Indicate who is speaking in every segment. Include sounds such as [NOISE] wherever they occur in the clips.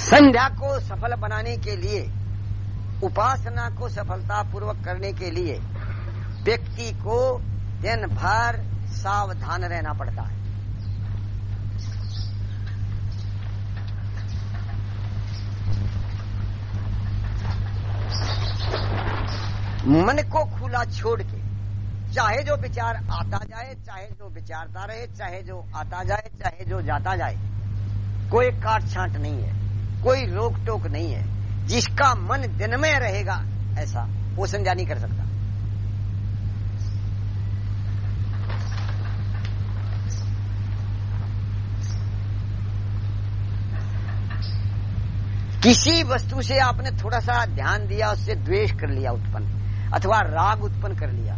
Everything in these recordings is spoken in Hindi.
Speaker 1: संध्या को सफल बनाने के लिए, उपासना को सफलता पूर्वक करने के लिए व्यक्ति को दिन भर सावधान रहना पड़ता है। मन को खुला छोड़ के, चाहे जो विचार आता जाए, चाहे जो विचारता रहे, चाहे जो आता जाए, चाहे जो जाता जाए, कोई काट छांट नहीं है। कोई रोक टोक नहीं है। जिसका मन दिन में रहेगा, ऐसा वो संज्ञा नहीं कर सकता। किसी वस्तु से आपने थोड़ा सा ध्यान दिया, उससे द्वेष कर लिया उत्पन्न, अथवा राग उत्पन्न कर लिया।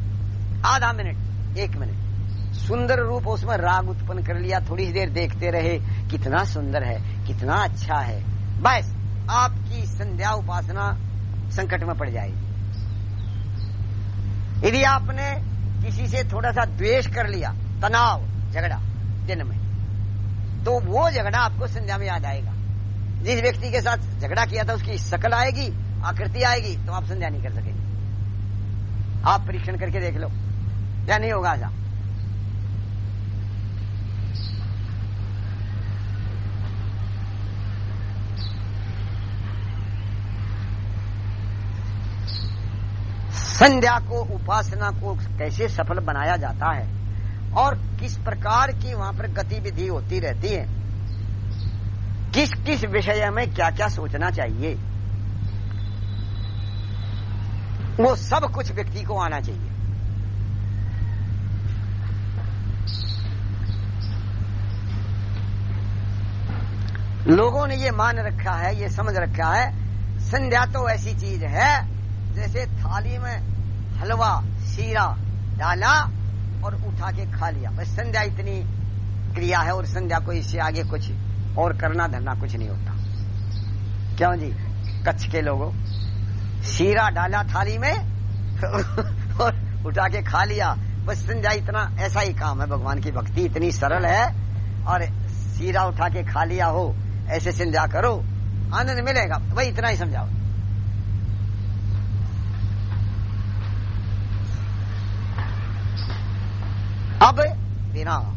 Speaker 1: आधा मिनट, एक मिनट। सुंदर रूप उसमें राग उत्पन्न कर लिया, थोड़ी देर देखते रहे, कितना सुंदर है, कितना अच्छा है। बस, आपकी संध्या उपासना संकट में पड़ जाएगी। यदि आपने किसी से थोड़ा सा द्वेष कर लिया, तनाव, झगड़ा, दिन में तो वो झगड़ा आपको संध्या में याद आएगा। जिस व्यक्ति के साथ झगड़ा किया था, उसकी शकल आएगी, आकृति आएगी तो आप संध्या नहीं कर सकेंगे। आप परीक्षण करके देख लो। या नहीं होगा ऐसा? संध्या को, उपासना को कैसे सफल बनाया जाता है और किस प्रकार की वहाँ पर गतिविधि होती रहती है। किस किस विषय में क्या क्या सोचना चाहिए? वो सब कुछ व्यक्ति को आना चाहिए। लोगों ने ये मान रखा है, ये समझ रखा है, संध्या तो ऐसी चीज़ है जैसे थाली में हलवा, शीरा डाला और उठा के खा लिया। बस संध्या इतनी क्रिया है और संध्या को इससे आगे कुछ और करना, धरना कुछ नहीं होता। क्यों जी? कच्छ के लोगों, शीरा डाला थाली में [LAUGHS] और उठा के खा लिया। बस संध्या इतना, ऐसा ही काम है। भगवान की भक्ति इतनी सरल है और शीरा उठा के खा लिया हो, ऐसे संध्या करो, आनंद मिलेगा। वही इतना ही समझाओ। अब बिना
Speaker 2: यो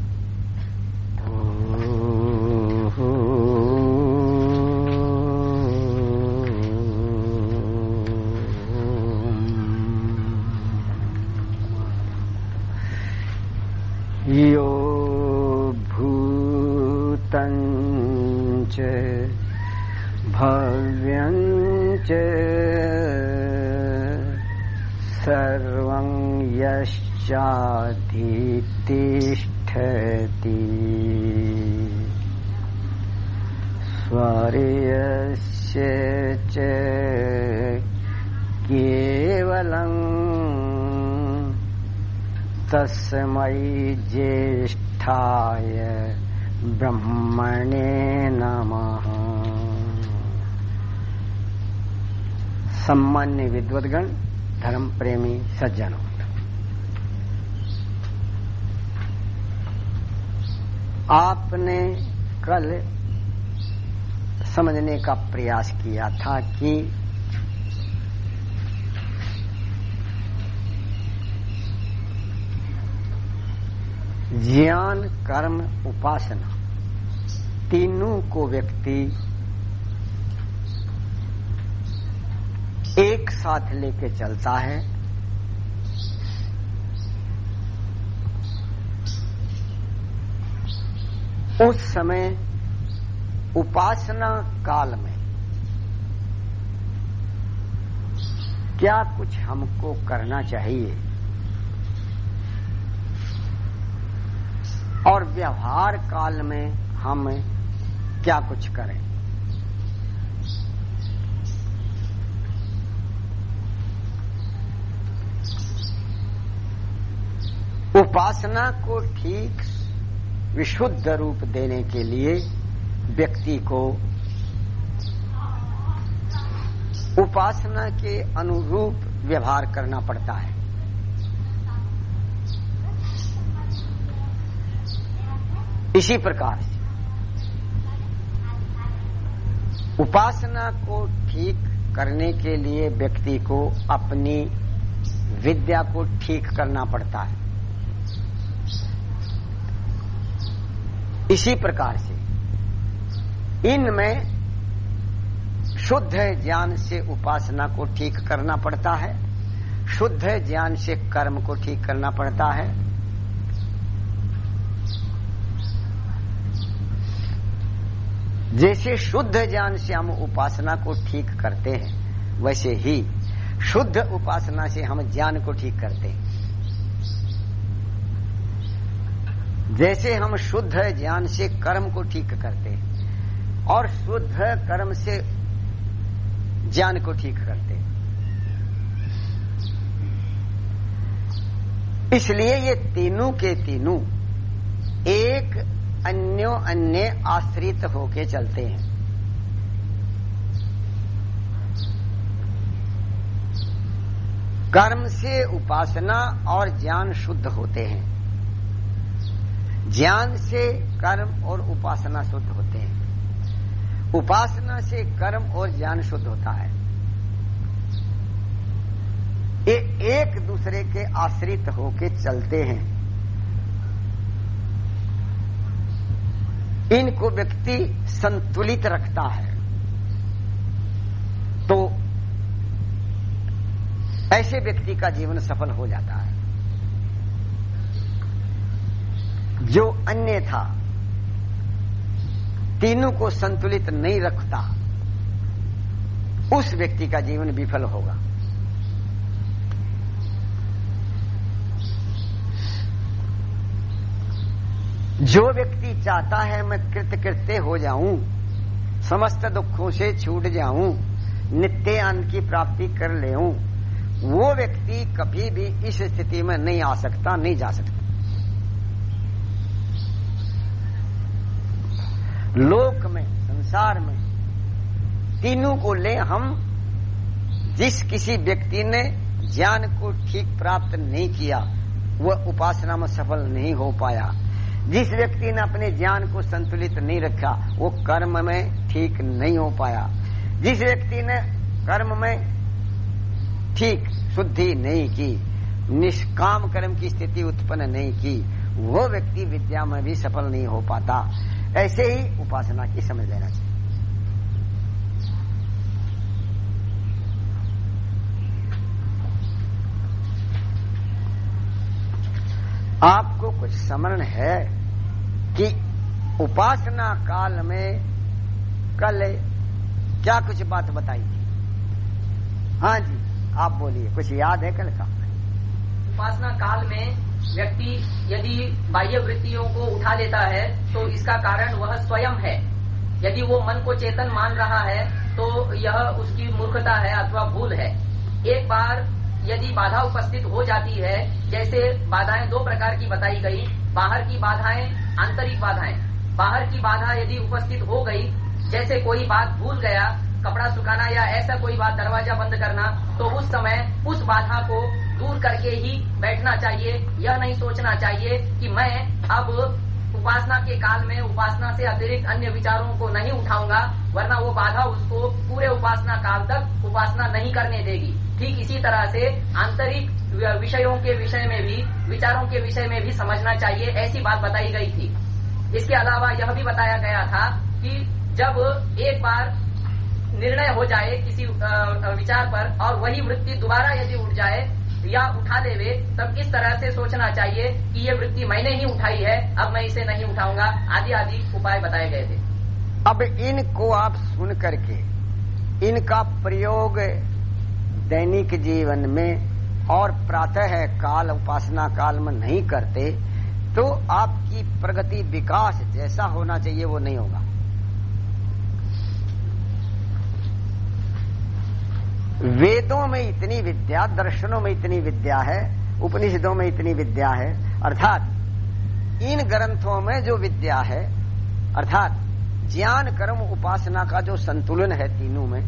Speaker 2: तस्मै ज्येष्ठाय ब्रह्मणे नमः। सम्मान्य विद्वद्गण धर्म प्रेमी सज्जनों। आपने कल समझने का प्रयास किया था कि ज्ञान, कर्म, उपासना। तीनों को व्यक्ति एक साथ लेके चलता है। उस समय उपासना काल में क्या कुछ हमको करना चाहिए? और व्यवहार काल में हम क्या कुछ करें? उपासना को ठीक विशुद्ध रूप देने के लिए व्यक्ति को उपासना के अनुरूप व्यवहार करना पड़ता है। इसी प्रकार से।
Speaker 1: उपासना को ठीक करने के लिए व्यक्ति को अपनी विद्या को ठीक करना पड़ता है। इसी प्रकार से इनमें शुद्ध ज्ञान से उपासना को ठीक करना पड़ता है, शुद्ध ज्ञान से कर्म को ठीक करना पड़ता है जैसे शुद्ध ज्ञान से हम उपासना को ठीक करते हैं, वैसे ही शुद्ध उपासना से हम ज्ञान को ठीक करते हैं। जैसे हम शुद्ध ज्ञान से कर्म को ठीक करते हैं और शुद्ध कर्म से ज्ञान को ठीक करते हैं। इसलिए ये तीनों के तीनों एक अन्यो अन्य आश्रित होके चलते हैं। कर्म से उपासना और ज्ञान शुद्ध होते हैं। ज्ञान से कर्म और उपासना शुद्ध होते हैं। उपासना से कर्म और ज्ञान शुद्ध होता है। ये एक दूसरे के आश्रित होके चलते हैं। इनको व्यक्ति संतुलित रखता है। तो ऐसे व्यक्ति का जीवन सफल हो जाता है। जो अन्य था, तीनों को संतुलित नहीं रखता, उस व्यक्ति का जीवन विफल होगा। जो व्यक्ति चाहता है मैं कृत कृत्य हो जाऊँ, समस्त दुखों से छूट जाऊँ नित्य अन्न की प्राप्ति कर ले वो व्यक्ति कभी भी इस स्थिति में नहीं आ सकता, नहीं जा सकता। लोक में, संसार में, तीनों को ले हम, जिस किसी व्यक्ति ने ज्ञान को ठीक प्राप्त नहीं किया, वह उपासना में सफल नहीं हो पाया। जिस व्यक्ति ने अपने ज्ञान को संतुलित नहीं रखा, वो कर्म में ठीक नहीं हो पाया। जिस व्यक्ति ने कर्म में ठीक शुद्धि नहीं की, निष्काम कर्म की स्थिति उत्पन्न नहीं की, वो व्यक्ति विद्या में भी सफल नहीं हो पाता। ऐसे ही उपासना की समझ लेना चाहिए। आपको कुछ स्मरण है कि उपासना काल में कल क्या कुछ बात बताई थी? हाँ जी, आप बोलिए, कुछ याद है कल का?
Speaker 3: उपासना काल में व्यक्ति यदि बाह्य वृत्तियों को उठा लेता है तो इसका कारण वह स्वयं है। यदि वो मन को चेतन मान रहा है तो यह उसकी मूर्खता है अथवा भूल है। एक बार यदि बाधा उपस्थित हो जाती है जैसे बाधाएँ दो प्रकार की बताई गई। बाहर की बाधाएँ, आंतरिक बाधाएँ। बाहर की बाधा यदि उपस्थित हो गई, जैसे कोई बात भूल गया, कपड़ा सुखाना या ऐसा कोई बात दरवाज़ा बंद करना तो उस समय उस बाधा को दूर करके ही बैठना चाहिए, यह नहीं सोचना चाहिए कि मैं अब उपासना के काल में उपासना से अतिरिक्त अन्य विचारों को नहीं उठाऊँगा, वरना वो बाधा उसको पूरे उपासना काल तक उपासना नहीं करने देगी। ठीक इसी तरह से आंतरिक विषयों के विषय में भी, विचारों के विषय में भी समझना चाहिए, ऐसी बात बताई गई थी। इसके अलावा यह भी बताया गया था कि जब एक बार निर्णय हो जाए किसी विचार पर और वही वृत्ति दोबारा यदि उठ जाए या उठा लेवे तब इस तरह से सोचना चाहिए कि ये वृत्ति मैंने ही उठाई है, अब मैं इसे नहीं उठाऊँगा, आदि आदि उपाय बताए गए थे।
Speaker 1: अब इनको आप सुन करके इनका प्रयोग दैनिक जीवन में और प्रातः काल, उपासना काल में नहीं करते तो आपकी प्रगति विकास जैसा होना चाहिए, वो नहीं होगा। वेदों में इतनी विद्या, दर्शनों में इतनी विद्या है, उपनिषदों में इतनी विद्या है, अर्थात इन ग्रंथों में जो विद्या है, अर्थात ज्ञान कर्म उपासना का जो संतुलन है तीनों में,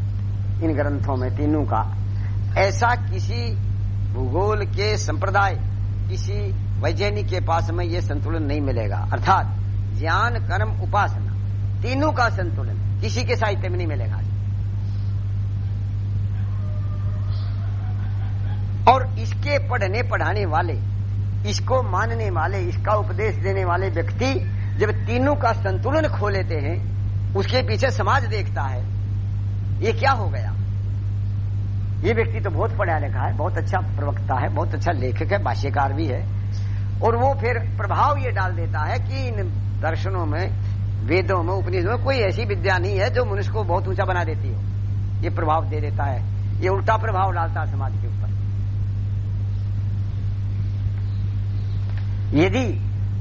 Speaker 1: इन ग्रंथों में, तीनों का ऐसा किसी भूगोल के संप्रदाय, किसी वैज्ञानिक के पास में ये संतुलन नहीं मिलेगा। अर्थात, ज्ञान, कर्म, उपासना, तीनों का संतुलन किसी के साहित्य में नहीं मिलेगा। और इसके पढ़ने, पढ़ाने वाले, इसको मानने वाले, इसका उपदेश देने वाले व्यक्ति जब तीनों का संतुलन खो लेते हैं, उसके पीछे समाज देखता है, ये क्या हो गया? ये व्यक्ति तो बहुत पढ़ा लिखा है, बहुत अच्छा प्रवक्ता है, बहुत अच्छा लेखक है, भाष्यकार भी है। और वो फिर प्रभाव ये डाल देता है कि इन दर्शनों में, वेदों में, उपनिषदों में कोई ऐसी विद्या नहीं है जो मनुष्य को बहुत ऊँचा बना देती हो। ये प्रभाव दे देता है। ये उल्टा प्रभाव डालता है समाज के ऊपर। यदि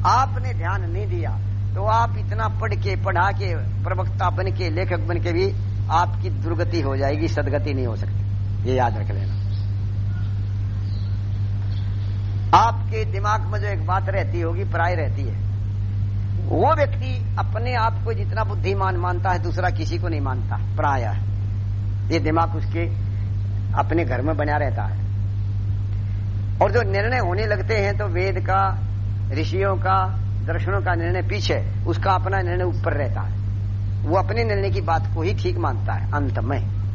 Speaker 1: आपने ध्यान नहीं दिया तो आप इतना पढ़ के, पढ़ा के, प्रवक्ता बन के, लेखक बन के भी आपकी दुर्गति हो जाएगी, सदगति नहीं हो सकती। ये याद रख लेना। आपके दिमाग में जो एक बात रहती होगी प्राय रहती है। वो व्यक्ति अपने आप को जितना बुद्धिमान मानता है, दूसरा किसी को नहीं मानता। प्राय ये दिमाग उसके अपने घर में बना रहता है। और जो निर्णय होने लगते हैं तो वेद का, ऋषियों का, दर्शनों का निर्णय पीछे, उसका अपना निर्णय ऊपर रहता है। वो अपने निर्णय की बात को ही ठीक मानता है, अंत में।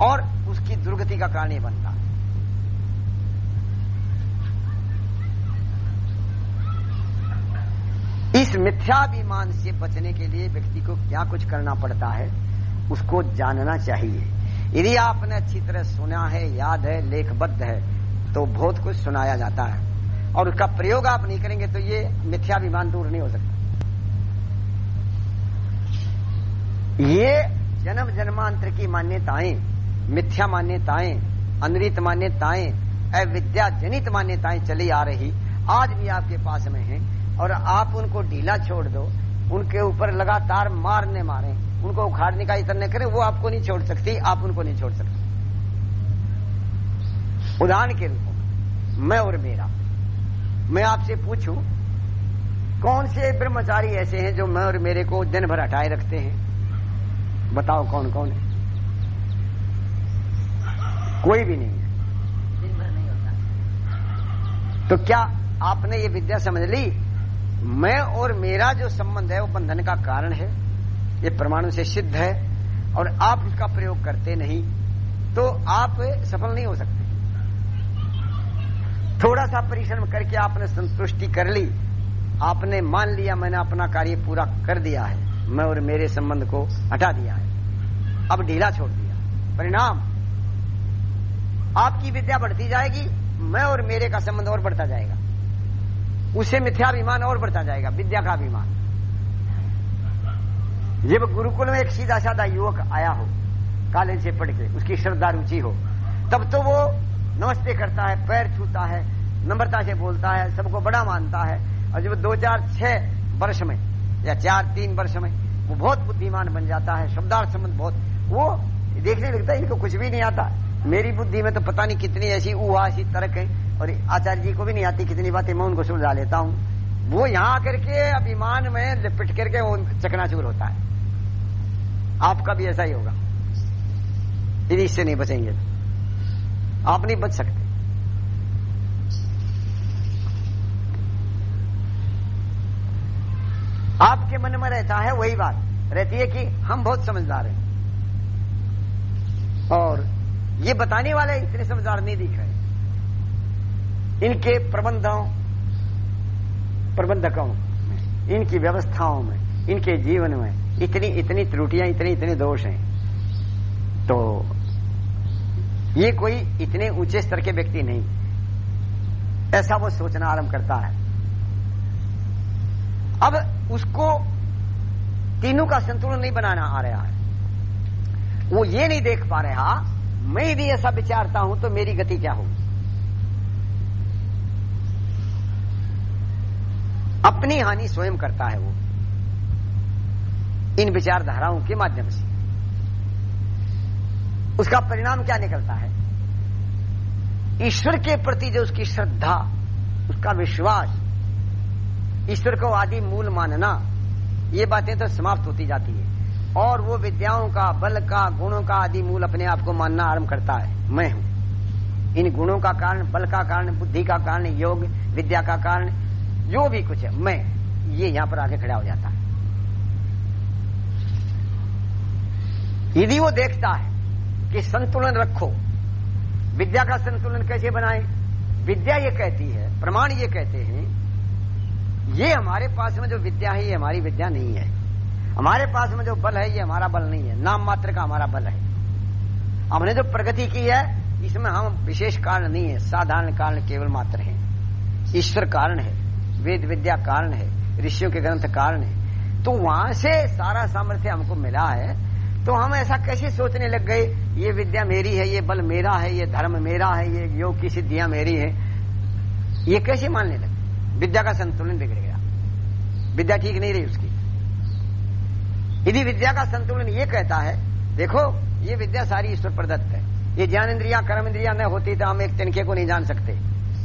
Speaker 1: और उसकी दुर्गति का कारण बनता। है इस मिथ्याभिमान से बचने के लिए व्यक्ति को क्या कुछ करना पड़ता है, उसको जानना चाहिए। यदि आपने अच्छी तरह सुना है, याद है, लेखबद्ध है तो बहुत कुछ सुनाया जाता है। और उसका प्रयोग आप नहीं करेंगे तो ये मिथ्याभिमान दूर नहीं हो सकता। ये जन्म जन्मांतर की मान्यताएँ मिथ्या मान्यताएँ, अनृत मान्यताएँ अविद्या जनित मान्यताएँ चली आ रही। आज भी आपके पास में है और आप उनको ढीला छोड़ दो। उनके ऊपर लगातार मारने मारे। उनको उखाड़ने का इतना करें, वो आपको नहीं छोड़ सकती, आप उनको नहीं छोड़ सकते। उदाहरण के रूप में, मैं और मेरा। मैं आपसे पूछूँ, कौन से ब्रह्मचारी ऐसे हैं जो मैं और मेरे को दिन भर हटाए रखते हैं? बताओ कौन कौन है? कोई भी नहीं है।
Speaker 3: दिन भर नहीं होता।
Speaker 1: तो क्या आपने ये विद्या समझ ली? मैं और मेरा जो संबंध है वो बंधन का कारण है। ये प्रमाणों से सिद्ध है और आप इसका प्रयोग करते नहीं तो आप सफल नहीं हो सकते। थोड़ा सा परिश्रम करके आपने संतुष्टि कर ली। आपने मान लिया मैंने अपना कार्य पूरा कर दिया है। मैं और मेरे संबंध को हटा दिया है। अब ढीला छोड़ दिया। परिणाम आपकी विद्या बढ़ती जाएगी, मैं और मेरे का संबंध और बढ़ता जाएगा। उससे मिथ्याभिमान और बढ़ता जाएगा, विद्या का अभिमान। जब गुरुकुल में एक सीधा साधा युवक आया हो कॉलेज से पढ़ के, उसकी श्रद्धा रुचि हो, तब तो वो नमस्ते करता है, पैर छूता है, नम्रता से बोलता है, सबको बड़ा मानता है। और जब दो चार छह वर्ष में, या चार, तीन वर्ष में, वो बहुत बुद्धिमान बन जाता है, शब्दार्थ संबंध बहुत, वो देखने लगता है, इनको कुछ भी नहीं आता। मेरी बुद्धि में तो पता नहीं कितनी ऐसी उसी तर्क है, और आचार्य जी को भी नहीं आती कितनी बातें, मैं उनको सुलझा लेता हूँ। वो यहाँ आकर के अभिमान में लिपट करके वो चकनाचूर होता है। आपका भी ऐसा ही होगा। यदि इससे नहीं बचेंगे। आप नहीं बच सकते। आपके मन में रहता है वही बात। रहती है कि हम बहुत समझदार हैं। और ये बताने वाले इतने समझदार नहीं दिख रहे इनके प्रबंधों, प्रबंधकों में, इनकी व्यवस्थाओं में, इनके जीवन में इतनी इतनी त्रुटियाँ, इतने इतने दोष हैं। तो ये कोई इतने ऊँचे स्तर के व्यक्ति नहीं। ऐसा वो सोचना आरंभ करता है। अब उसको तीनों का संतुलन नहीं बनाना आ रहा है। वो ये नहीं देख पा रहा मैं भी ऐसा विचारता हूँ तो मेरी गति क्या होगी? अपनी हानि स्वयं करता है वो। इन विचारधाराओं के माध्यम से। उसका परिणाम क्या निकलता है? ईश्वर के प्रति जो उसकी श्रद्धा, उसका विश्वास, ईश्वर को आदि मूल मानना, ये बातें तो समाप्त होती जाती है। और वो विद्याओं का, बल का, गुणों का आदि मूल अपने आप को मानना आरंभ करता है। मैं हूँ। इन गुणों का कारण, बल का कारण, बुद्धि का कारण, योग, विद्या का कारण, जो भी कुछ है, मैं, ये यहाँ पर आके खड़ा हो जाता है। यदि वो देखता है कि संतुलन रखो, विद्या का संतुलन कैसे बनाए? विद्या ये कहती है, प्रमाण ये कहते हैं, ये हमारे पास में जो विद्या है, ये हमारी विद्या नहीं है। हमारे पास में जो बल है, ये हमारा बल नहीं है। नाम मात्र का हमारा बल है। हमने जो प्रगति की है, इसमें हम विशेष कारण नहीं है। साधारण कारण केवल मात्र है। ईश्वर कारण है। वेद विद्या कारण है। ऋषियों के ग्रंथ कारण है। तो वहाँ से सारा सामर्थ्य हमको मिला है। तो हम ऐसा कैसे सोचने लग गए? ये विद्या मेरी है, ये बल मेरा है, ये धर्म मेरा है, ये योग की सिद्धियाँ मेरी है। ये कैसे मानने लगे? विद्या का संतुलन बिगड़ गया। विद्या ठीक नहीं रही उसकी। यदि विद्या का संतुलन ये कहता है, देखो, ये विद्या सारी ईश्वर प्रदत्त है। ये ज्ञान इंद्रिया, कर्म इंद्रिया न होती तो हम एक तिनके को नहीं जान सकते।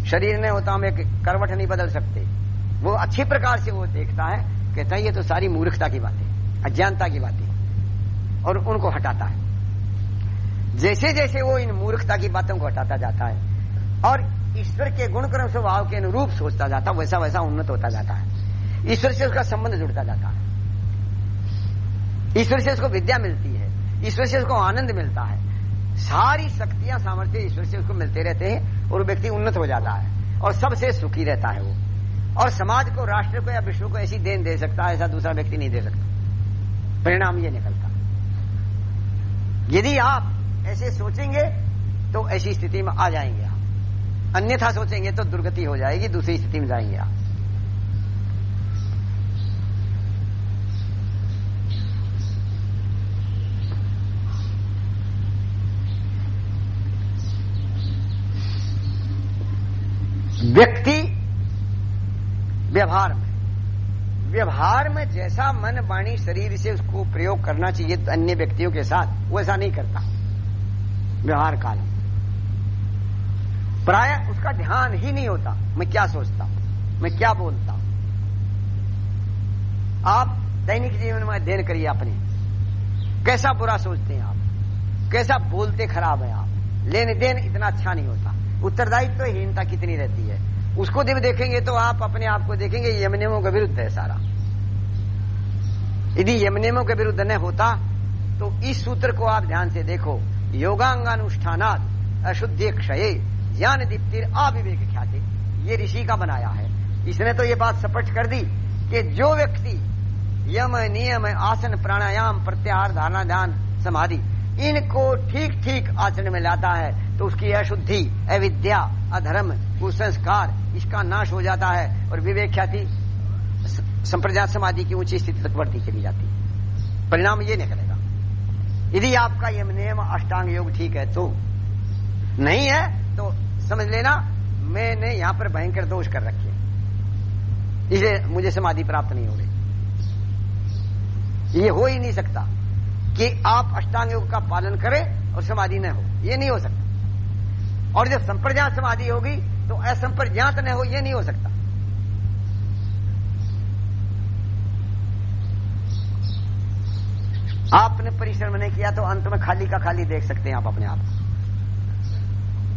Speaker 1: शरीर न होता, हम एक करवट नहीं बदल सकते। वो अच्छी प्रकार से वो देखता है, कहता है, ये तो सारी मूर्खता की बातें, अज्ञानता की बातें, और उनको हटाता है। जैसे जैसे वो इन मूर्खता की बातों को हटाता जाता है, और ईश्वर के गुणक्रम स्वभाव के अनुरूप सोचता जाता वैसा वैसा उन्नत होता जाता है। ईश्वर से उसका संबंध जुड़ता जाता है। ईश्वर से उसको विद्या मिलती है, ईश्वर से उसको आनंद मिलता है। सारी शक्तियाँ, सामर्थ्य ईश्वर से उसको मिलते रहते हैं और व्यक्ति उन्नत हो जाता है और सबसे सुखी रहता है वो। और समाज को, राष्ट्र को या विश्व को ऐसी देन दे सकता है ऐसा दूसरा व्यक्ति नहीं दे सकता। परिणाम ये निकलता। यदि आप ऐसे सोचेंगे तो ऐसी स्थिति में आ जाएँगे आप। अन्यथा सोचेंगे तो दुर्गति हो जाएगी, दूसरी स्थिति में जाएँगे आप। व्यक्ति व्यवहार में। व्यवहार में जैसा मन वाणी शरीर से उसको प्रयोग करना चाहिए अन्य व्यक्तियों के साथ, वो ऐसा नहीं करता। व्यवहार काल। प्राय उसका ध्यान ही नहीं होता, मैं क्या सोचता हूँ, मैं क्या बोलता हूँ। आप दैनिक जीवन में अध्ययन करिए अपने। कैसा बुरा सोचते हैं आप? कैसा बोलते खराब है आप? लेन देन इतना अच्छा नहीं होता। उत्तरदायित्व तो कितनी रहती है? उसको जब देखेंगे तो आप अपने आप को देखेंगे यम नियमों के विरुद्ध है सारा। यदि यम नियमों के विरुद्ध न होता तो इस सूत्र को आप ध्यान से देखो। योगांगानुष्ठानात अशुद्धि क्षय ज्ञान दीप्तिर अविवेक ख्याति। ये ऋषि का बनाया है। इसने तो ये बात स्पष्ट कर दी कि जो व्यक्ति यम नियम आसन प्राणायाम प्रत्याहार धारणा ध्यान समाधि इनको ठीक ठीक आचरण में लाता है तो उसकी अशुद्धि अविद्या, अधर्म, कुसंस्कार, इसका नाश हो जाता है और विवेक ख्याति संप्रजात समाधि की ऊँची स्थिति तक बढ़ती चली जाती है। परिणाम ये निकलेगा। यदि आपका यम नियम अष्टांग योग ठीक है तो नहीं है तो समझ लेना, मैंने यहाँ पर भयंकर दोष कर रखे इसे मुझे समाधि प्राप्त नहीं हो रही। ये हो ही नहीं सकता। कि आप अष्टांग योग का पालन करें और समाधि न हो। ये नहीं हो सकता। और जब संप्रज्ञात समाधि होगी तो असंप्रज्ञात न हो, ये नहीं हो सकता। आपने परिश्रम नहीं किया तो अंत में खाली का खाली देख सकते हैं आप अपने आप।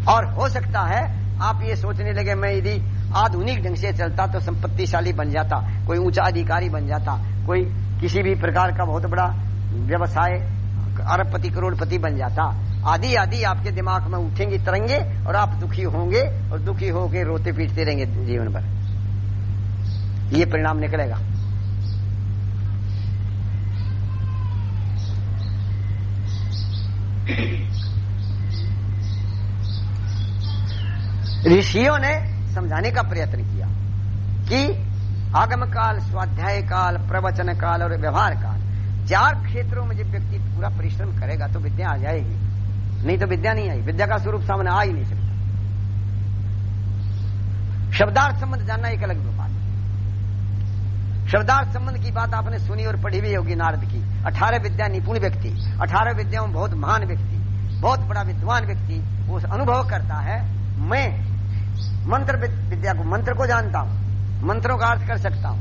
Speaker 1: और हो सकता है, आप ये सोचने लगे, मैं यदि आधुनिक ढंग से चलता तो संपत्तिशाली बन जाता, कोई ऊँचा अधिकारी बन जाता, कोई किसी भी प्रकार का बहुत बड़ा व्यवसाय अरबपति, करोड़पति बन जाता। आदि आदि आपके दिमाग में उठेंगे, तरंगे, और आप दुखी होंगे, और दुखी होके रोते पीटते रहेंगे जीवन भर। ये परिणाम निकलेगा। ऋषियों ने समझाने का प्रयत्न किया कि आगम काल स्वाध्याय काल प्रवचन काल और व्यवहार काल चार क्षेत्रों में जब व्यक्ति पूरा परिश्रम करेगा तो विद्या आ जाएगी। नहीं तो विद्या नहीं आई। विद्या का स्वरूप सामने आ ही नहीं सकता। शब्दार्थ संबंध जानना एक अलग बात शब्दार्थ संबंध की बात आपने सुनी और पढ़ी भी होगी नारद की। अठारह विद्या निपुण व्यक्ति, अठारह विद्याओं में बहुत महान व्यक्ति, बहुत बड़ा विद्वान व्यक्ति, वो अनुभव करता है, मैं मंत्र विद्या को, मंत्र को जानता हूँ, मंत्रों का अर्थ कर सकता हूँ,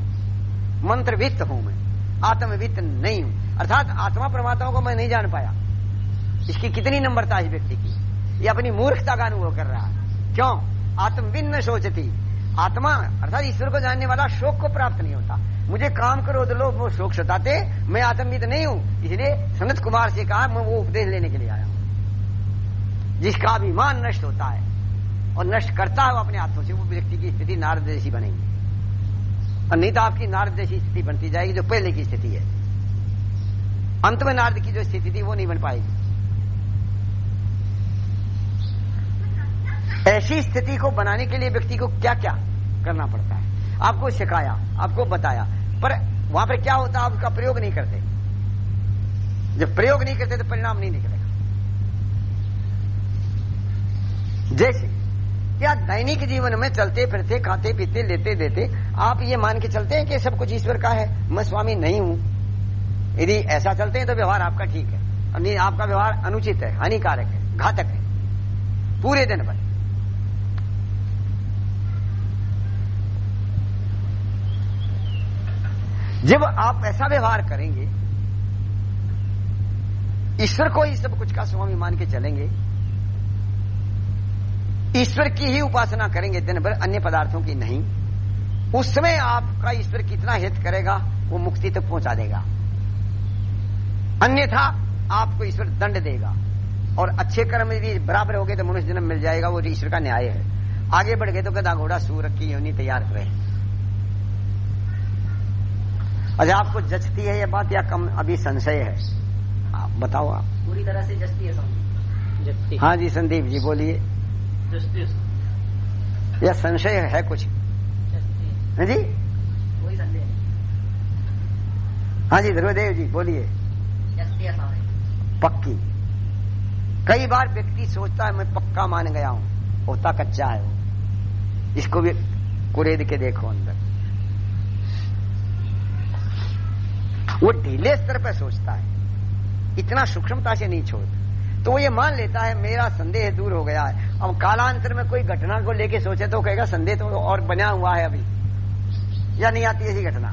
Speaker 1: मंत्रवित्त हूँ मैं। आत्मवित्त नहीं हूँ। अर्थात आत्मा परमात्मा को मैं नहीं जान पाया। इसकी कितनी नंबरता है व्यक्ति की? ये अपनी मूर्खता का अनुभव कर रहा है। क्यों? आत्मविन न सोचती। आत्मा, अर्थात ईश्वर को जानने वाला शोक को प्राप्त नहीं होता। मुझे काम करो तो लोग वो शोक सताते, मैं आत्मविद नहीं हूँ। इसलिए सनत कुमार से कहा, मैं वो उपदेश लेने के लिए आया हूँ। जिसका अभिमान नष्ट होता है और नष्ट करता है वो अपने हाथों से, वो व्यक्ति की स्थिति नारद जैसी बनेगी। नहीं तो आपकी नारद जैसी स्थिति बनती जाएगी, जो पहले की स्थिति है। अंत में नारद की जो स्थिति थी, वो नहीं बन पाएगी। ऐसी स्थिति को बनाने के लिए व्यक्ति को क्या क्या करना पड़ता है? आपको सिखाया, आपको बताया, पर वहाँ पर क्या होता आप उसका प्रयोग नहीं करते। जब प्रयोग नहीं करते तो परिणाम नहीं निकलेगा। जैसे क्या दैनिक जीवन में चलते फिरते, खाते पीते, लेते देते, आप ये मान के चलते हैं कि सब कुछ ईश्वर का है? मैं स्वामी नहीं हूँ। यदि ऐसा चलते हैं तो व्यवहार आपका ठीक है। नहीं, आपका व्यवहार अनुचित है, हानिकारक है, घातक है। पूरे दिन भर। जब आप ऐसा व्यवहार करेंगे, ईश्वर को ही सब कुछ का स्वामी मान के चलेंगे ईश्वर की ही उपासना करेंगे दिन भर अन्य पदार्थों की नहीं। उस समय आपका ईश्वर कितना हित करेगा वो मुक्ति तक पहुँचा देगा। अन्यथा आपको ईश्वर दंड देगा। और अच्छे कर्म यदि बराबर हो गए तो मनुष्य जन्म मिल जाएगा वो ईश्वर का न्याय है। आगे बढ़ गए तो गदा घोड़ा सूर की योनी तैयार करें अच्छा आपको जचती है यह बात या कम? अभी संशय है। आप बताओ आप।
Speaker 3: पूरी तरह से जचती है
Speaker 4: जस्ती
Speaker 1: हाँ जी संदीप जी बोलिए। या संशय है कुछ?
Speaker 3: है
Speaker 1: है जी? हाँ जी ध्रुवदेव जी बोलिए। पक्की। कई बार व्यक्ति सोचता है मैं पक्का मान गया हूँ। होता कच्चा है वो। इसको भी कुरेद के देखो अंदर। वो ढीले स्तर पर सोचता है। इतना सूक्ष्मता से नहीं छोड़ता। तो वो ये मान लेता है मेरा संदेह दूर हो गया है। अब कालांतर में कोई घटना को लेके सोचे तो कहेगा संदेह तो और बना हुआ है अभी। या नहीं आती ऐसी घटना?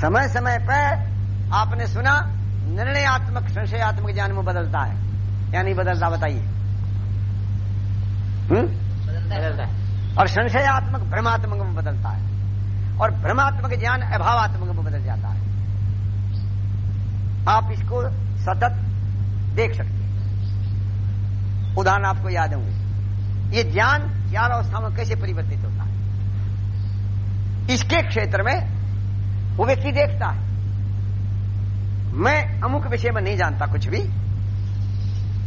Speaker 1: समय समय पर आपने सुना निर्णयात्मक संशयात्मक ज्ञान में बदलता है। या नहीं बदलता बताइए। हम्म?
Speaker 4: बदलता है।
Speaker 1: और संशयात्मक भ्रमात्मक में बदलता है। और भ्रमात्मक ज्ञान अभावात्मक में बदल जाता है। आप इसको सतत देख सकते हैं। उदाहरण आपको याद होंगे। ये ज्ञान चार अवस्था में कैसे परिवर्तित होता है? इसके क्षेत्र में वो व्यक्ति देखता है। मैं अमुक विषय में नहीं जानता कुछ भी।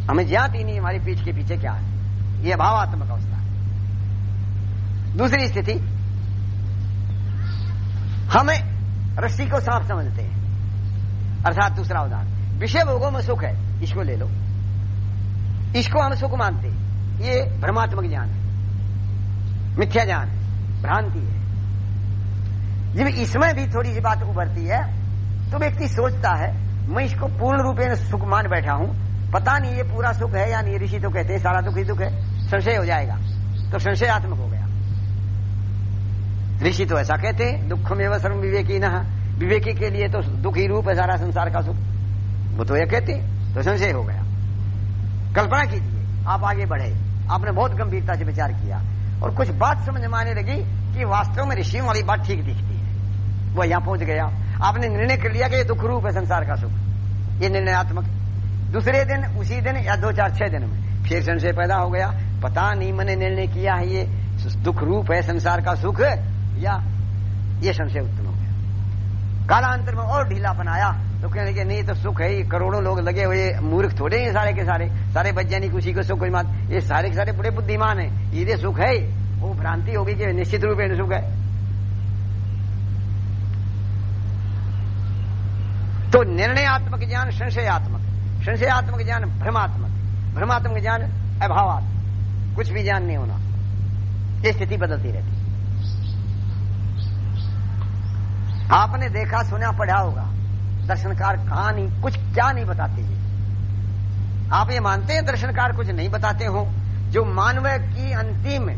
Speaker 1: हमें ज्ञात ही नहीं हमारी पीठ के पीछे क्या है। ये भावात्मक अवस्था है। दूसरी स्थिति, हमें रस्सी को सांप समझते हैं। अर्थात दूसरा उदाहरण। विषय भोगों में सुख है, इसको ले लो। इसको हम सुख मानते ये भ्रमात्मक ज्ञान है। मिथ्या ज्ञान है। भ्रांति है। जब इसमें भी थोड़ी सी बात उभरती है तो व्यक्ति सोचता है, मैं इसको पूर्ण रूपे में सुख मान बैठा हूँ। पता नहीं ये पूरा सुख है या नहीं, ऋषि तो कहते हैं, सारा दुख ही दुख है। संशय हो जाएगा। तो संशयात्मक हो गया। ऋषि तो ऐसा कहते हैं दुखम एवं सर्व विवेकी न। विवेकी के लिए तो दुख ही रूप है, सारा संसार का सुख। वो तो ये कहते तो संशय हो गया। कल्पना कीजिए, आप आगे बढ़े। आपने बहुत गंभीरता से विचार किया। और कुछ बात समझ में आने लगी कि वास्तव में ऋषियों वाली बात ठीक दिखती है। वो यहाँ पहुँच गया। आपने निर्णय कर लिया कि ये दुख रूप है, संसार का सुख। ये निर्णयात्मक। दूसरे दिन, उसी दिन या दो चार छह दिन में फिर संशय पैदा हो गया। पता नहीं मैंने निर्णय किया है ये। दुख रूप है, संसार का सुख या ये संशय उत्पन्न हो गया। कालांतर में और ढीला बनाया तो कहने लगे, नहीं तो सुख है करोड़ों लोग लगे हुए, मूर्ख थोड़े हैं सारे के सारे। सारे वैज्ञानिक उसी को सुख मात ये सारे के सारे बड़े बुद्धिमान है, ये सुख है। वो भ्रांति होगी कि निश्चित रूप से सुख है। तो निर्णयात्मक ज्ञान संशयात्मक संशयात्मक ज्ञान भ्रमात्मक भ्रमात्मक ज्ञान अभावात्मक। कुछ भी ज्ञान नहीं होना, ये स्थिति बदलती रहती। आपने देखा, सुना, पढ़ा होगा दर्शनकार कहानी कुछ क्या नहीं बताते ये आप ये मानते हैं दर्शनकार कुछ नहीं बताते हो? जो मानव की अंतिम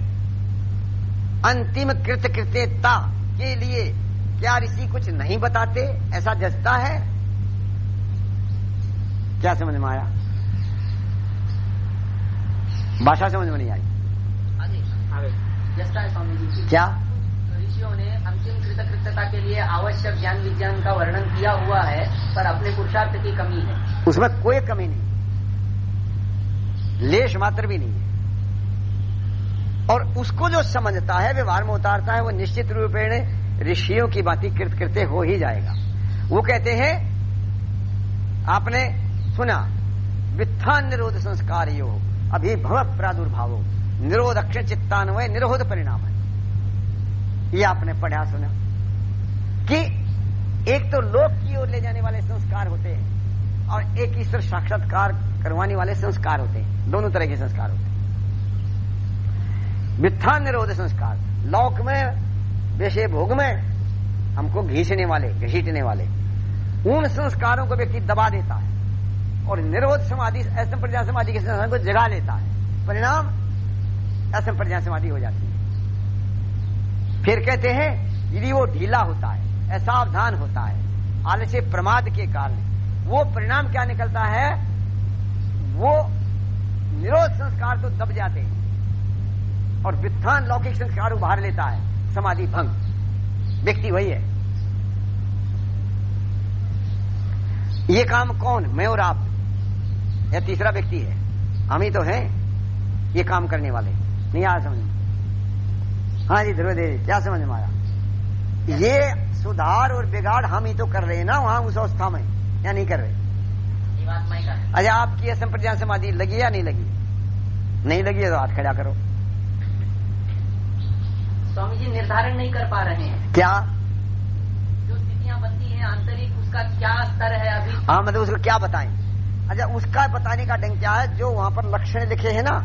Speaker 1: अंतिम कृत कृत्यता के लिए क्या ऋषि कुछ नहीं बताते? ऐसा जचता है? क्या समझ में आया? भाषा समझ में नहीं आई।
Speaker 3: आगे है स्वामी जी।
Speaker 1: क्या?
Speaker 3: ऋषियों ने अंतिम कृतकृत्यता के लिए आवश्यक ज्ञान विज्ञान का वर्णन किया हुआ है, पर अपने पुरुषार्थ की कमी है।
Speaker 1: उसमें कोई कमी नहीं। लेश मात्र भी नहीं है। और उसको जो समझता है, व्यवहार में उतारता है, वो निश्चित रूपेण ऋषियों की बातें कृत कृत्य हो ही जाएगा। वो कहते हैं, आपने सुना वित्थान निरोध संस्कार यो अभी भव प्रादुर्भाव निरोध अक्षर चित्तान्वय, निरोध परिणाम है। ये आपने पढ़ा, सुना। कि एक तो लोक की ओर ले जाने वाले संस्कार होते हैं और एक ईश्वर साक्षात्कार करवाने वाले संस्कार होते हैं। दोनों तरह के संस्कार होते हैं। मिथ्या निरोध संस्कार, लौक में वैसे भोग में हमको घींचने वाले, घसीटने वाले, उन संस्कारों को व्यक्ति दबा देता है और निरोध समाधि ऐसे प्रजा समाधि के संस्कार को जगा लेता है। परिणाम ऐसे प्रजा समाधि हो जाती है। फिर कहते हैं, यदि वो ढीला होता है, असावधान होता है, आलस्य प्रमाद के कारण, वो परिणाम क्या निकलता है? वो निरोध संस्कार तो दब जाते हैं और वित्थान लौकिक संस्कार उभार लेता है, समाधि भंग। व्यक्ति वही है। ये काम कौन, मैं और आप? यह तीसरा व्यक्ति है। हम ही तो हैं, ये काम करने वाले। नहीं आया समझ हाँ जी ध्रुव देवी क्या समझ में आया? ये सुधार और बिगाड़ हम ही तो कर रहे हैं ना वहाँ उस अवस्था में या नहीं कर रहे? अच्छा आपकी असंप्रज्ञान समाधि लगी या नहीं लगी? नहीं लगी है तो हाथ खड़ा करो।
Speaker 3: स्वामी जी निर्धारण नहीं कर पा रहे हैं।
Speaker 1: क्या?
Speaker 3: जो स्थितियाँ बनती हैं आंतरिक उसका क्या स्तर है अभी?
Speaker 1: हाँ मतलब उसको क्या बताएँ? अच्छा उसका बताने का ढंग क्या है? जो वहाँ पर लक्षण लिखे हैं ना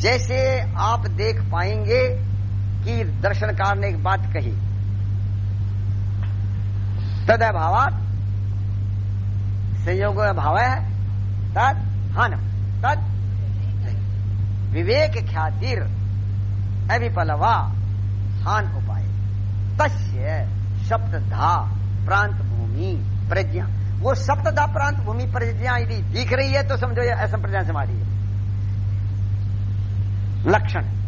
Speaker 1: जैसे आप देख पाएँगे कि दर्शनकार ने एक बात कही। तद अभावात संयोग भाव है, तद हन तद विवेक ख्यातिर अविपलवा हान उपाय। तस्य सप्तधा प्रांत भूमि प्रज्ञा। वो सप्तधा प्रांत भूमि प्रज्ञा यदि दिख रही है तो समझो ये असंप्रज्ञा समाधि है। लक्षण।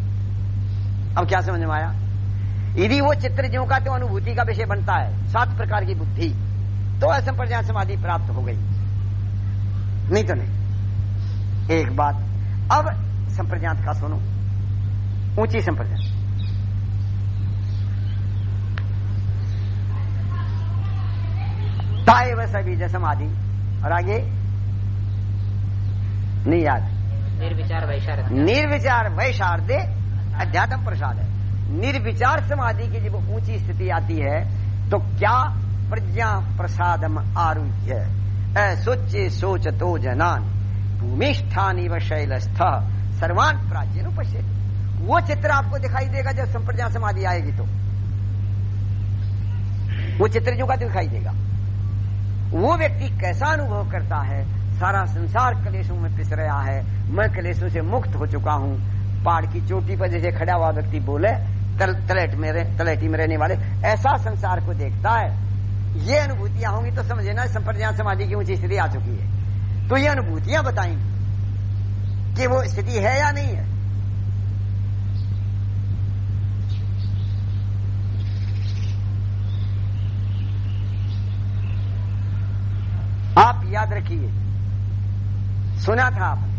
Speaker 1: अब क्या समझ में आया? यदि वो चित्र ज्यों का तो अनुभूति का विषय बनता है सात प्रकार की बुद्धि तो असंप्रज्ञात समाधि प्राप्त हो गई। नहीं तो नहीं। एक बात अब संप्रज्ञात का सुनो। ऊँची संप्रज्ञात ताए व सभी समाधि। और आगे? नहीं याद।
Speaker 3: निर्विचार वैशारद।
Speaker 1: निर्विचार वैशार्दे अध्यात्म प्रसाद है। निर्विचार समाधि की जब ऊँची स्थिति आती है तो क्या प्रज्ञा प्रसादम आरुह्य? असोचे सोच तो जनान। भूमिष्ठान व शैलस्थ। सर्वान प्राचीन उपस्थित वो चित्र आपको दिखाई देगा जब संप्रज्ञा समाधि आएगी तो। वो चित्र जो का दिखाई देगा। वो व्यक्ति कैसा अनुभव करता है? सारा संसार कलेशों में पिस रहा है। मैं कलेशों से मुक्त हो चुका हूँ। पहाड़ की चोटी पर जैसे खड़ा हुआ व्यक्ति बोले तल, तलेट में तलेटी में रहने वाले ऐसा संसार को देखता है। ये अनुभूतियाँ होंगी तो समझे ना संप्रज्ञान समाधि की ऊँची स्थिति आ चुकी है। तो ये अनुभूतियाँ बताएँगी कि वो स्थिति है या नहीं है। आप याद रखिए सुना था आपने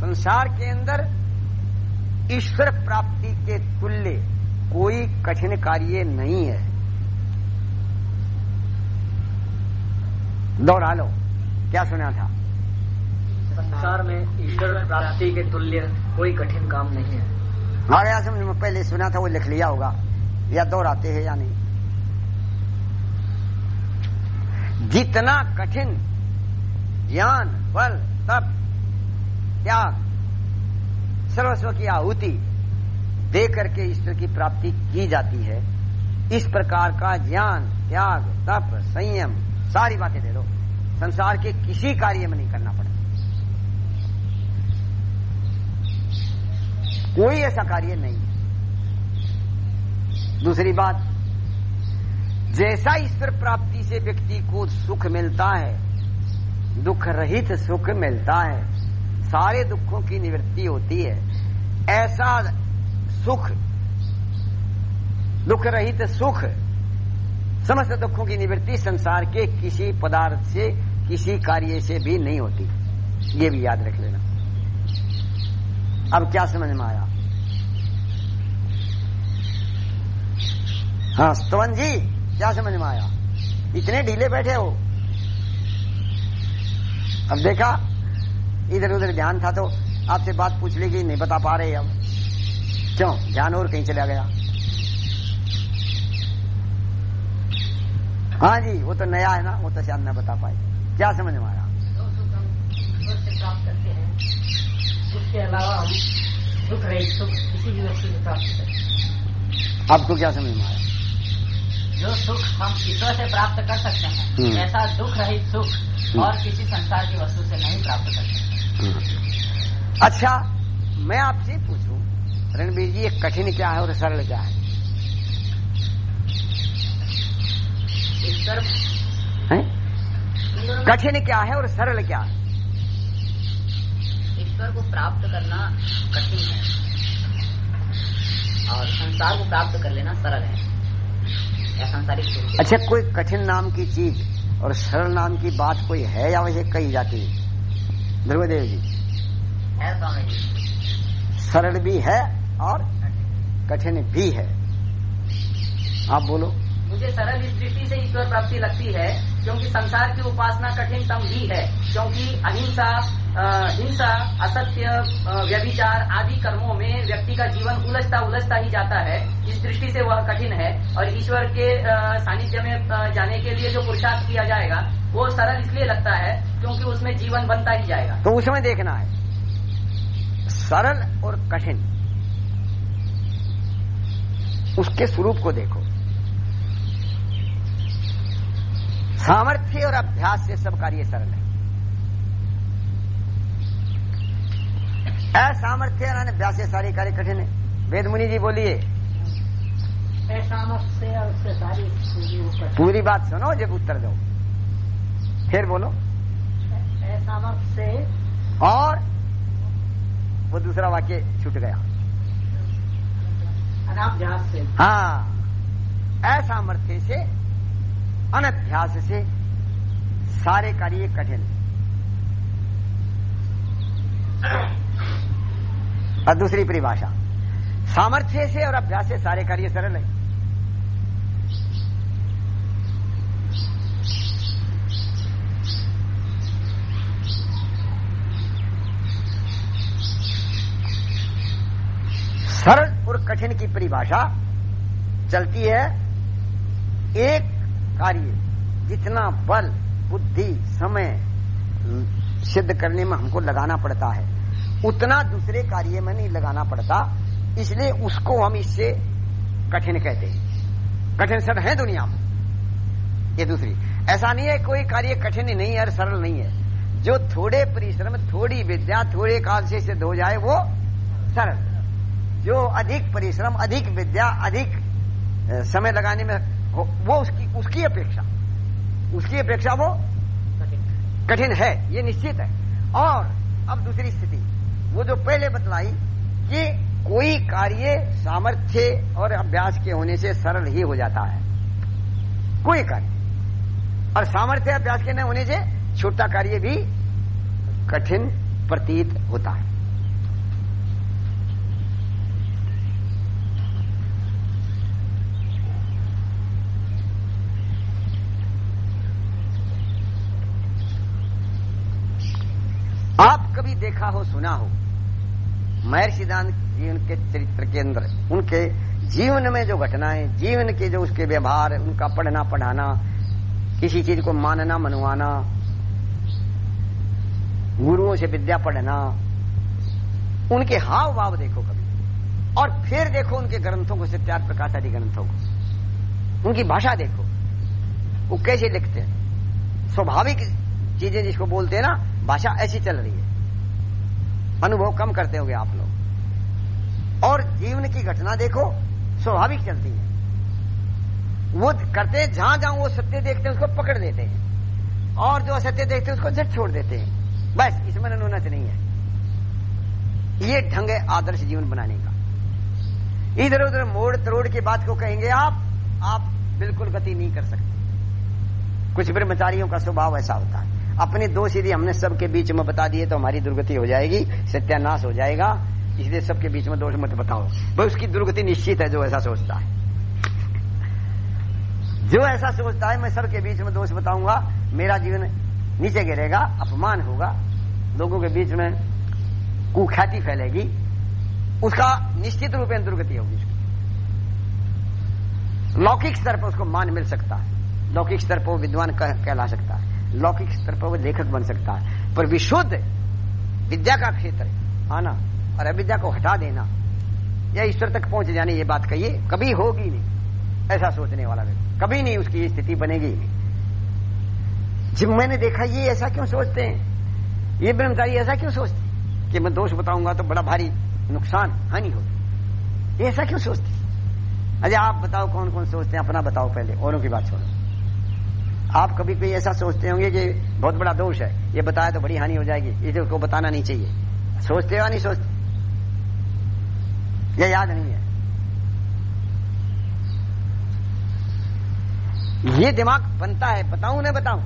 Speaker 1: संसार के अंदर ईश्वर प्राप्ति के तुल्य कोई कठिन कार्य नहीं है। दोहरा लो क्या सुना था?
Speaker 4: संसार में ईश्वर प्राप्ति के तुल्य कोई कठिन काम नहीं है।
Speaker 1: हमारे यहाँ समझ में पहले सुना था वो लिख लिया होगा। या दोहराते हैं या नहीं? जितना कठिन ज्ञान बल तप त्याग सर्वस्व की आहुति दे करके ईश्वर की प्राप्ति की जाती है। इस प्रकार का ज्ञान, त्याग, तप, संयम, सारी बातें दे दो। संसार के किसी कार्य में नहीं करना पड़ता। कोई ऐसा कार्य नहीं। है दूसरी बात, जैसा ईश्वर प्राप्ति से व्यक्ति को सुख मिलता है, दुख रहित सुख मिलता है सारे दुखों की निवृत्ति होती है। ऐसा सुख दुख रहित सुख, समस्त दुखों की निवृत्ति संसार के किसी पदार्थ से, किसी कार्य से भी नहीं होती। ये भी याद रख लेना। अब क्या समझ में आया? हाँ स्तवन जी, क्या समझ में आया? इतने ढीले बैठे हो। अब देखा इधर उधर ध्यान था तो आपसे बात पूछ ली कि नहीं बता पा रहे अब। क्यों? ध्यान और कहीं चला गया? हाँ जी वो तो नया है ना वो तो शायद न बता पाए क्या समझ में आया?
Speaker 4: प्राप्त करते हैं उसके अलावा हम दुख रहित सुख किसी भी वस्तु से प्राप्त करते
Speaker 1: आपको क्या समझ में आया?
Speaker 3: जो सुख हम ईश्वर से प्राप्त कर सकते
Speaker 1: हम्म।
Speaker 3: हैं ऐसा दुख रहित सुख और किसी संसार की वस्तु से नहीं प्राप्त कर सकते।
Speaker 1: अच्छा मैं आपसे पूछूँ रणबीर जी ये कठिन क्या है और सरल क्या है? कठिन क्या है और सरल क्या है?
Speaker 3: ईश्वर को प्राप्त करना कठिन है। और संसार को प्राप्त कर लेना सरल है। या सांसारिक
Speaker 1: अच्छा कोई कठिन नाम की चीज़ और सरल नाम की बात कोई है या वैसे कही जाती है? ध्रुवदेव जी।
Speaker 3: है स्वामी जी।
Speaker 1: सरल भी है और कठिन भी है। आप बोलो।
Speaker 3: मुझे सरल इस दृष्टि से ईश्वर प्राप्ति लगती है क्योंकि संसार की उपासना कठिनतम भी है क्योंकि अहिंसा हिंसा असत्य व्यभिचार आदि कर्मों में व्यक्ति का जीवन उलझता उलझता ही जाता है। इस दृष्टि से वह कठिन है और ईश्वर के सानिध्य में जाने के लिए जो पुरुषार्थ किया जाएगा वो सरल इसलिए लगता है क्योंकि उसमें जीवन बनता ही जाएगा।
Speaker 1: तो उसमें देखना है। सरल और कठिन। उसके स्वरूप को देखो। सामर्थ्य और अभ्यास से सब कार्य सरल है। असामर्थ्य और अभ्यास से सारे कार्य कठिन है। वेद मुनि जी बोलिए। पूरी बात सुनो जब उत्तर दो। फिर बोलो।
Speaker 4: सामर्थ्य से
Speaker 1: और वो दूसरा वाक्य छूट गया।
Speaker 4: अनाभ्यास से।
Speaker 1: हाँ। असामर्थ्य से अनभ्यास से सारे कार्य कठिन। और दूसरी परिभाषा। सामर्थ्य से और अभ्यास से सारे कार्य सरल है। सरल और कठिन की परिभाषा चलती है एक कार्य जितना बल, बुद्धि, समय सिद्ध करने में हमको लगाना पड़ता है, उतना दूसरे कार्य में नहीं लगाना पड़ता। इसलिए उसको हम इससे कठिन कहते हैं। कठिन सब है दुनिया में। ये दूसरी। ऐसा नहीं है कोई कार्य कठिन नहीं है सरल नहीं है। जो थोड़े परिश्रम, थोड़ी विद्या, थोड़े काल से सिद्ध हो जाए वो सरल। जो अधिक परिश्रम अधिक विद्या अधिक समय लगाने में वो उसकी उसकी अपेक्षा उसकी अपेक्षा वो कठिन है ये निश्चित है। और अब दूसरी स्थिति वो जो पहले बतलाई कि कोई कार्य सामर्थ्य और अभ्यास के होने से सरल ही हो जाता है। कोई कार्य। और सामर्थ्य अभ्यास के न होने से छोटा कार्य भी कठिन प्रतीत होता है आप कभी देखा हो, सुना हो। महर्षि दान जी उनके चरित्र के अंदर, उनके जीवन में जो घटनाएँ, जीवन के जो उसके व्यवहार, उनका पढ़ना, पढ़ाना, किसी चीज़ को मानना, मनवाना, गुरुओं से विद्या पढ़ना, उनके हाव भाव देखो कभी। और फिर देखो उनके ग्रंथों को, सत्यार्थ प्रकाश आदि ग्रंथों को। उनकी भाषा देखो। वो कैसे लिखते हैं? स्वाभाविक चीज़ें जिसको बोलते हैं ना, भाषा ऐसी चल रही है। अनुभव कम करते होंगे आप लोग। और जीवन की घटना देखो, स्वाभाविक चलती है। वो करते हैं, जहाँ जहाँ वो सत्य देखते हैं, उसको पकड़ देते हैं। और जो असत्य देखते हैं, उसको झट छोड़ देते हैं। बस इसमें अनुनच नहीं है। ये ढंग है आदर्श जीवन बनाने का। इधर उधर मोड़ तरोड़ की बात को कहेंगे, आप आप बिल्कुल गति नहीं कर सकते। कुछ ब्रह्मचारियों का स्वभाव ऐसा होता है। अपने दोष यदि हमने सबके बीच में बता दिए तो हमारी दुर्गति हो जाएगी, सत्यानाश हो जाएगा। इसलिए सबके बीच में दोष मत बताओ। भाई, उसकी दुर्गति निश्चित है जो ऐसा सोचता है। जो ऐसा सोचता है, मैं सबके बीच में दोष बताऊँगा। मेरा जीवन नीचे गिरेगा, अपमान होगा। लोगों के बीच में कुख्याति फैलेगी। उसका निश्चित रूप में दुर्गति होगी। उसकी लौकिक स्तर पर उसको मान मिल सकता है। लौकिक स्तर पर विद्वान कहला सकता है। लौकिक स्तर पर वो लेखक बन सकता है। पर विशुद्ध विद्या का क्षेत्र आना और अविद्या को हटा देना, या ईश्वर तक पहुँच जाने ये बात कहिए, कभी होगी नहीं। ऐसा सोचने वाला व्यक्ति, कभी नहीं उसकी स्थिति बनेगी। नहीं जब मैंने देखा, ये ऐसा क्यों सोचते हैं? ये ब्रह्मचारी ऐसा क्यों सोचते कि मैं दोष बताऊँगा तो बड़ा भारी नुकसान, हानि होगी। ऐसा क्यों सोचते अरे आप बताओ कौन कौन सोचते हैं? अपना बताओ पहले, औरों की बात छोड़ो आप कभी कोई ऐसा सोचते होंगे कि बहुत बड़ा दोष है, ये बताया तो बड़ी हानि हो जाएगी इसे उसको बताना नहीं चाहिए। सोचते हो नहीं सोचते? ये याद नहीं है। ये दिमाग बनता है, बताऊँ ना बताऊँ।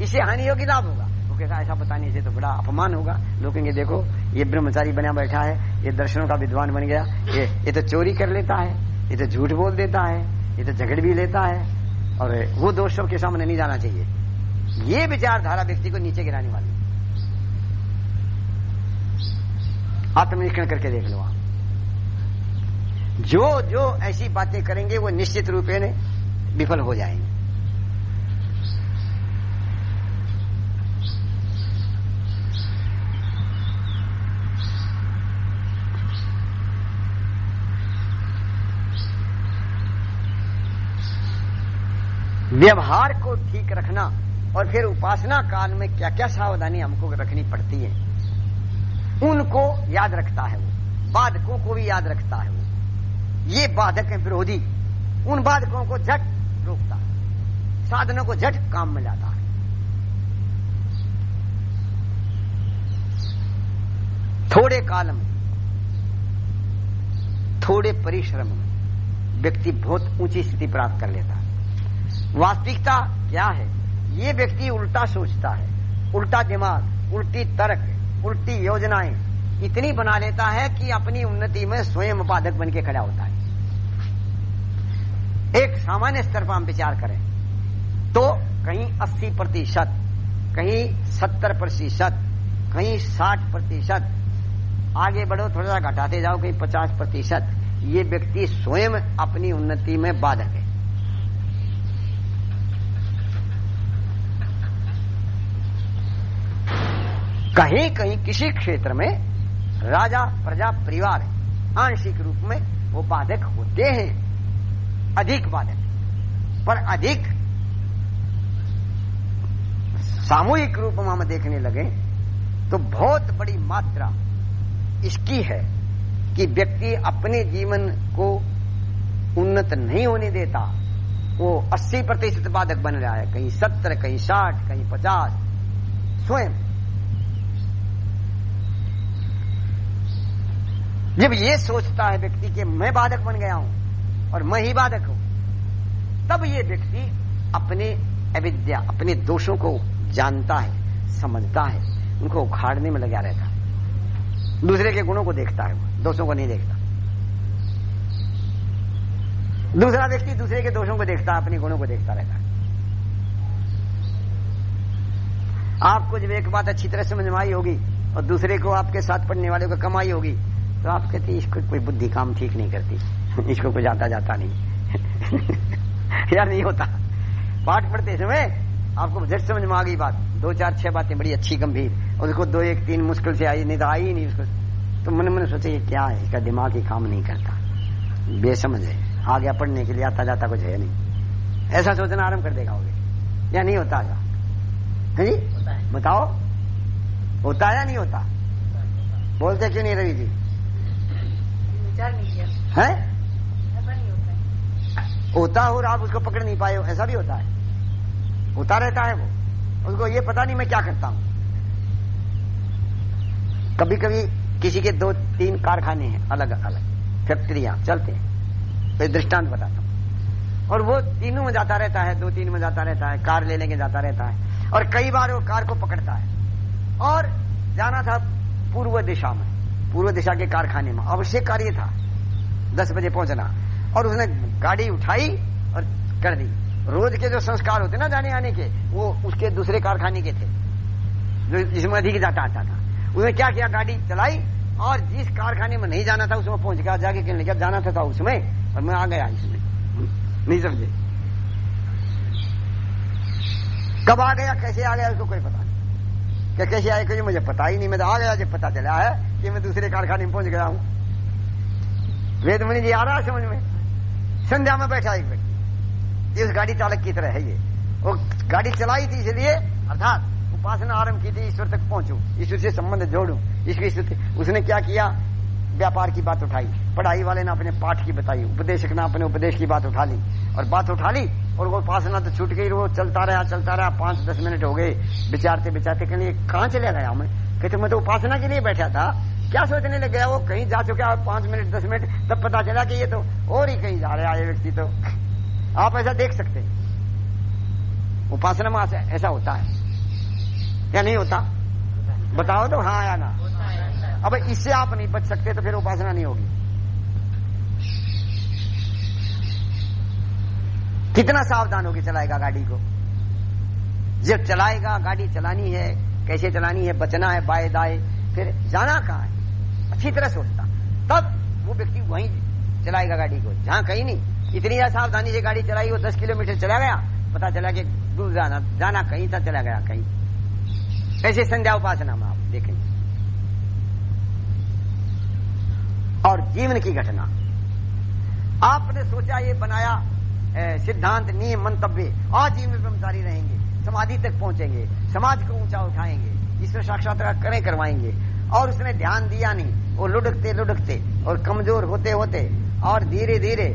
Speaker 1: इसे हानि होगी, लाभ होगा। वो कहता ऐसा बताने से तो बड़ा अपमान होगा। लोग कहेंगे, देखो, ये ब्रह्मचारी बना बैठा है, ये दर्शनों का विद्वान बन गया, ये ये तो चोरी कर लेता है, ये तो झूठ बोल देता है, ये तो झगड़ भी लेता है। और वो दोष के सामने नहीं जाना चाहिए। ये विचारधारा व्यक्ति को नीचे गिराने वाली। आत्मनिरीक्षण करके देख लो आप। जो जो ऐसी बातें करेंगे वो निश्चित रूप में विफल हो जाएँगे। व्यवहार को ठीक रखना और फिर उपासना काल में क्या क्या सावधानी हमको रखनी पड़ती है। उनको याद रखता है वो। बाधकों को भी याद रखता है वो। ये बाधक है विरोधी। उन बाधकों को झट रोकता है। साधनों को झट काम में लाता है। थोड़े काल में, थोड़े परिश्रम में व्यक्ति बहुत ऊँची स्थिति प्राप्त कर लेता है। वास्तविकता क्या है? ये व्यक्ति उल्टा सोचता है, उल्टा दिमाग, उल्टी तर्क, उल्टी योजनाएँ इतनी बना लेता है कि अपनी उन्नति में स्वयं उपाधक बन के खड़ा होता है। एक सामान्य स्तर पर हम विचार करें तो कहीं 80 प्रतिशत, कहीं 70 प्रतिशत, कहीं 60 प्रतिशत, आगे बढ़ो, थोड़ा सा घटाते जाओ, कहीं 50 प्रतिशत, ये व्यक्ति स्वयं अपनी उन्नति में बाधक है। कहीं कहीं किसी क्षेत्र में राजा, प्रजा, परिवार आंशिक रूप में वो बाधक होते हैं। अधिक बाधक। पर अधिक सामूहिक रूप में हम देखने लगे तो बहुत बड़ी मात्रा इसकी है कि व्यक्ति अपने जीवन को उन्नत नहीं होने देता। वो 80 प्रतिशत बाधक बन रहा है। कहीं 70 कहीं 60 कहीं 50 स्वयं जब ये सोचता है व्यक्ति कि मैं बाधक बन गया हूँ और मैं ही बाधक हूँ, तब ये व्यक्ति अपने अविद्या, अपने दोषों को जानता है, समझता है, उनको उखाड़ने में लगा रहता है। दूसरे के गुणों को देखता है दोषों को नहीं देखता। दूसरा व्यक्ति दूसरे के दोषों को देखता है, अपने गुणों को देखता रहता है। आपको जब एक बात अच्छी तरह समझ में आई होगी और दूसरे को आपके साथ पढ़ने वाले को कमाई होगी तो आप कहते इसको कोई बुद्धि काम ठीक नहीं करती। इसको कुछ आता जाता नहीं। [LAUGHS] यार नहीं होता। पाठ पढ़ते समय आपको झट समझ में आ गई बात। दो चार छह बातें बड़ी अच्छी गंभीर। और उसको दो एक तीन मुश्किल से आई नहीं तो आई नहीं उसको। तो मन मन सोचे ये क्या है? इसका दिमाग ही काम नहीं करता। बेसमझ है। आ गया पढ़ने के लिए आता जाता कुछ है नहीं। ऐसा सोचना आरंभ कर देगा होगे। या नहीं होता है जी? बताओ। होता या नहीं होता? बोलते क्यों नहीं रवि जी?
Speaker 4: विचार नहीं किया
Speaker 1: है?
Speaker 4: ऐसा नहीं होता है।
Speaker 1: होता हो और आप उसको पकड़ नहीं पाए हो ऐसा भी होता है। होता रहता है वो। उसको ये पता नहीं मैं क्या करता हूँ। कभी कभी किसी के दो तीन कारखाने हैं अलग अलग फैक्ट्रियाँ चलते हैं। तो दृष्टांत बताता हूँ। और वो तीनों में जाता रहता है दो तीन में जाता रहता है कार ले लेके जाता रहता है। और कई बार वो कार को पकड़ता है। और जाना था पूर्व दिशा में। पूर्व दिशा के कारखाने में। आवश्यक कार्य था। दस बजे पहुँचना। और उसने गाड़ी उठाई और कर दी। रोज के जो संस्कार होते ना जाने आने के वो उसके दूसरे कारखाने के थे। जो जिसमें अधिक जाता आता था। उसने क्या किया? गाड़ी चलाई और जिस कारखाने में नहीं जाना था उसमें पहुँच गया जाके कहने लगा जाना था, था उसमें। और मैं आ गया इसमें। नहीं समझे? कब आ गया? कैसे आ गया? उसको कोई पता क्या कैसे आए क्योंकि मुझे पता ही नहीं। मैं तो आ गया, जब पता चला है कि मैं दूसरे कारखाने में पहुँच गया हूँ। वेदमणि जी आ रहा है समझ में? संध्या में बैठा एक व्यक्ति। उस गाड़ी चालक की तरह है ये। वो गाड़ी चलाई थी इसलिए, अर्थात उपासना आरंभ की थी, ईश्वर तक पहुंचू, ईश्वर से संबंध जोड़ू। ईश्वर उसने क्या किया? व्यापार की बात उठाई। पढ़ाई वाले ने अपने पाठ की बताई, उपदेशक ने अपने उपदेश की बात उठा ली। और बात उठा ली और वो उपासना तो छूट गई वो चलता रहा चलता रहा पाँच दस मिनट हो गए। विचारते विचारते कहने कहाँ चले गया मैं कहते मैं तो उपासना के लिए बैठा था। क्या सोचने लग गया वो? कहीं जा चुका पाँच मिनट दस मिनट तब पता चला कि ये तो और ही कहीं जा रहा है ये व्यक्ति तो। आप ऐसा देख सकते उपासना में ऐसा होता है। या नहीं होता? बताओ तो हाँ या ना। अब इससे आप नहीं बच सकते तो फिर उपासना नहीं होगी। कितना सावधान होकर चलाएगा गाड़ी को? जब चलाएगा, गाड़ी चलानी है, कैसे चलानी है, बचना है बाए दाए फिर जाना कहाँ है? अच्छी तरह सोचता। तब वो व्यक्ति वहीं चलाएगा गाड़ी को। जहाँ कहीं नहीं। इतनी ज़्यादा सावधानी से गाड़ी चलाई, वो दस किलोमीटर चला गया, पता चला कि दूर जाना जाना कहीं था, चला गया कहीं। ऐसे संध्या उपासना में आप देखेंगे और जीवन की घटना। आपने सोचा, ये बनाया सिद्धांत, नियम, मंतव्य आजीवन ब्रह्मचारी रहेंगे, समाधि तक पहुँचेंगे, समाज को ऊँचा उठाएँगे, ईश्वर साक्षात्कार करें करवाएँगे, और उसने ध्यान दिया नहीं, वो लुढ़कते लुढ़कते और कमज़ोर होते होते और धीरे धीरे